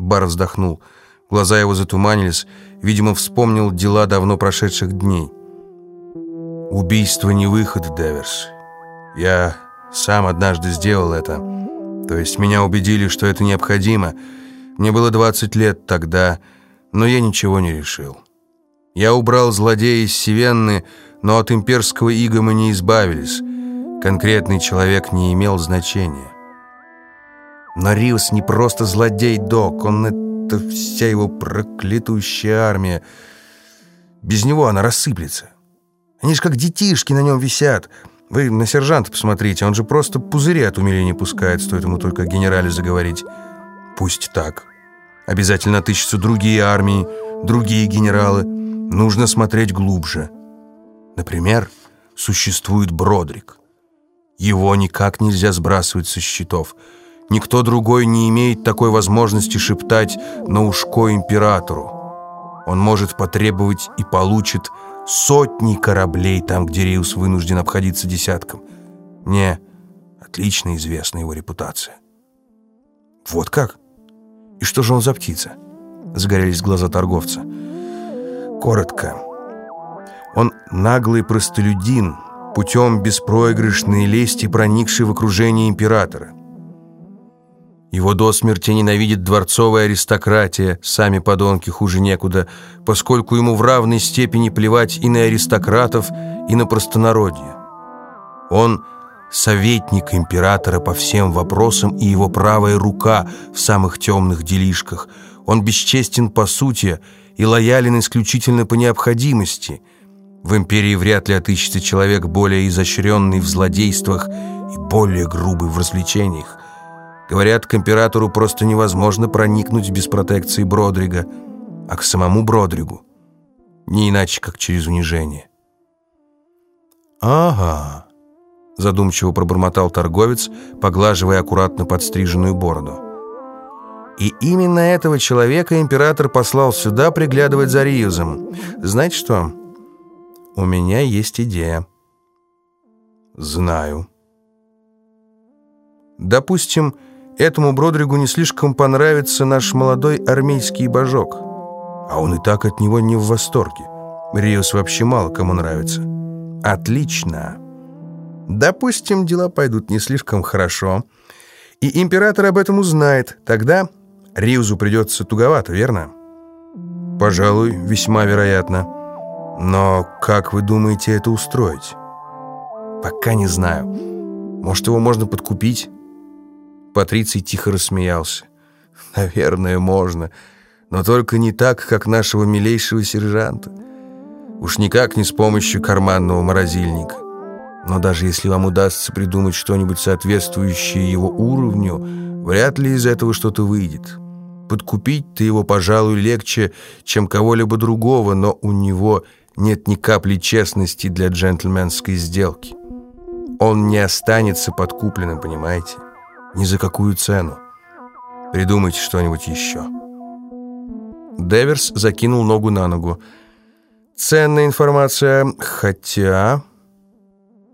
Бар вздохнул. Глаза его затуманились. Видимо, вспомнил дела давно прошедших дней. «Убийство не выход, Деверс. Я сам однажды сделал это. То есть меня убедили, что это необходимо. Мне было 20 лет тогда, но я ничего не решил. Я убрал злодея из Севенны, но от имперского ига мы не избавились. Конкретный человек не имел значения. Но Риус не просто злодей, док, он это вся его проклятущая армия. Без него она рассыплется. Они же как детишки на нем висят. Вы на сержанта посмотрите, он же просто пузыри от умиления пускает, стоит ему только о генерале заговорить. Пусть так. Обязательно отыщутся другие армии, другие генералы. Нужно смотреть глубже. Например, существует Бродрик. Его никак нельзя сбрасывать со счетов – Никто другой не имеет такой возможности шептать на ушко императору. Он может потребовать и получит сотни кораблей там, где Риус вынужден обходиться десятком. Мне отлично известна его репутация. Вот как? И что же он за птица? Загорелись глаза торговца. Коротко. Он наглый простолюдин, путем беспроигрышной лести проникший в окружение императора. Его до смерти ненавидит дворцовая аристократия, сами подонки хуже некуда, поскольку ему в равной степени плевать и на аристократов, и на простонародье. Он советник императора по всем вопросам и его правая рука в самых темных делишках. Он бесчестен по сути и лоялен исключительно по необходимости. В империи вряд ли отыщется человек более изощренный в злодействах и более грубый в развлечениях. Говорят, к императору просто невозможно проникнуть без протекции Бродрига, а к самому Бродригу не иначе, как через унижение. «Ага», — задумчиво пробормотал торговец, поглаживая аккуратно подстриженную бороду. «И именно этого человека император послал сюда приглядывать за Риюзом. Знаете что? У меня есть идея». «Знаю». «Допустим, — Этому Бродригу не слишком понравится наш молодой армейский божок. А он и так от него не в восторге. Риос вообще мало кому нравится. Отлично. Допустим, дела пойдут не слишком хорошо. И император об этом узнает. Тогда Риусу придется туговато, верно? Пожалуй, весьма вероятно. Но как вы думаете это устроить? Пока не знаю. Может, его можно подкупить? Патриций тихо рассмеялся. «Наверное, можно, но только не так, как нашего милейшего сержанта. Уж никак не с помощью карманного морозильника. Но даже если вам удастся придумать что-нибудь соответствующее его уровню, вряд ли из этого что-то выйдет. Подкупить-то его, пожалуй, легче, чем кого-либо другого, но у него нет ни капли честности для джентльменской сделки. Он не останется подкупленным, понимаете?» Ни за какую цену. Придумайте что-нибудь еще. Деверс закинул ногу на ногу. Ценная информация, хотя...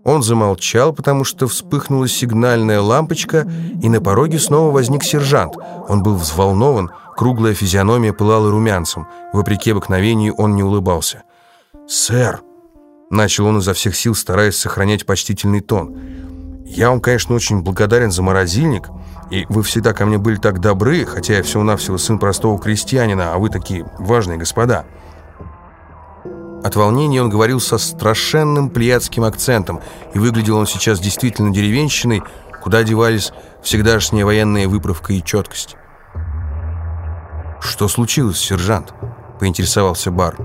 Он замолчал, потому что вспыхнула сигнальная лампочка, и на пороге снова возник сержант. Он был взволнован, круглая физиономия пылала румянцем. Вопреки обыкновению он не улыбался. «Сэр!» — начал он изо всех сил, стараясь сохранять почтительный тон. Я вам, конечно, очень благодарен за морозильник, и вы всегда ко мне были так добры, хотя я всего-навсего сын простого крестьянина, а вы такие важные господа». От волнения он говорил со страшенным плеядским акцентом, и выглядел он сейчас действительно деревенщиной, куда девались всегдашняя военная выправка и четкость. «Что случилось, сержант?» — поинтересовался Бар.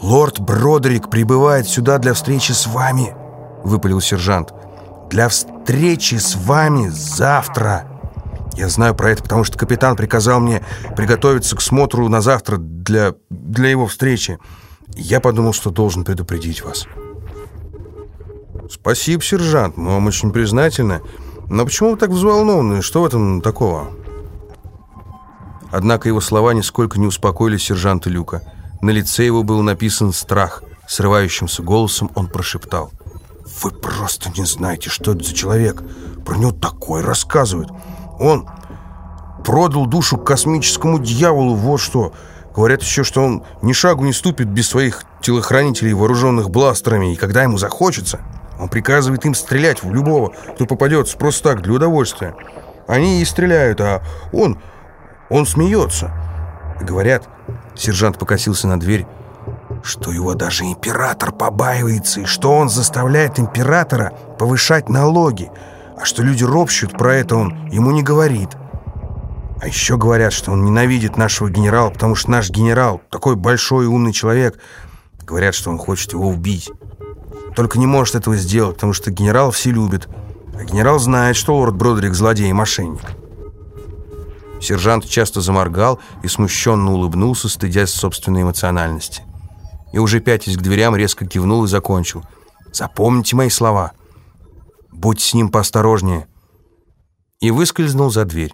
«Лорд Бродерик прибывает сюда для встречи с вами», — выпалил сержант для встречи с вами завтра. Я знаю про это, потому что капитан приказал мне приготовиться к смотру на завтра для, для его встречи. Я подумал, что должен предупредить вас. Спасибо, сержант, мы вам очень признательны. Но почему вы так взволнованы? Что в этом такого? Однако его слова нисколько не успокоили сержанта Люка. На лице его был написан страх. Срывающимся голосом он прошептал. Вы просто не знаете, что это за человек. Про него такое рассказывают. Он... продал душу космическому дьяволу, вот что. Говорят еще, что он ни шагу не ступит без своих телохранителей, вооруженных бластерами, и когда ему захочется, он приказывает им стрелять в любого, кто попадется просто так, для удовольствия. Они и стреляют, а он, он смеется. Говорят, сержант покосился на дверь, что его даже император побаивается, и что он заставляет императора повышать налоги, а что люди ропщут про это, он ему не говорит. А еще говорят, что он ненавидит нашего генерала, потому что наш генерал такой большой и умный человек. Говорят, что он хочет его убить. Только не может этого сделать, потому что генерал все любит. А генерал знает, что лорд Бродрик злодей и мошенник. Сержант часто заморгал и смущенно улыбнулся, стыдясь собственной эмоциональности. И уже пятясь к дверям, резко кивнул и закончил. «Запомните мои слова. Будь с ним поосторожнее». И выскользнул за дверь.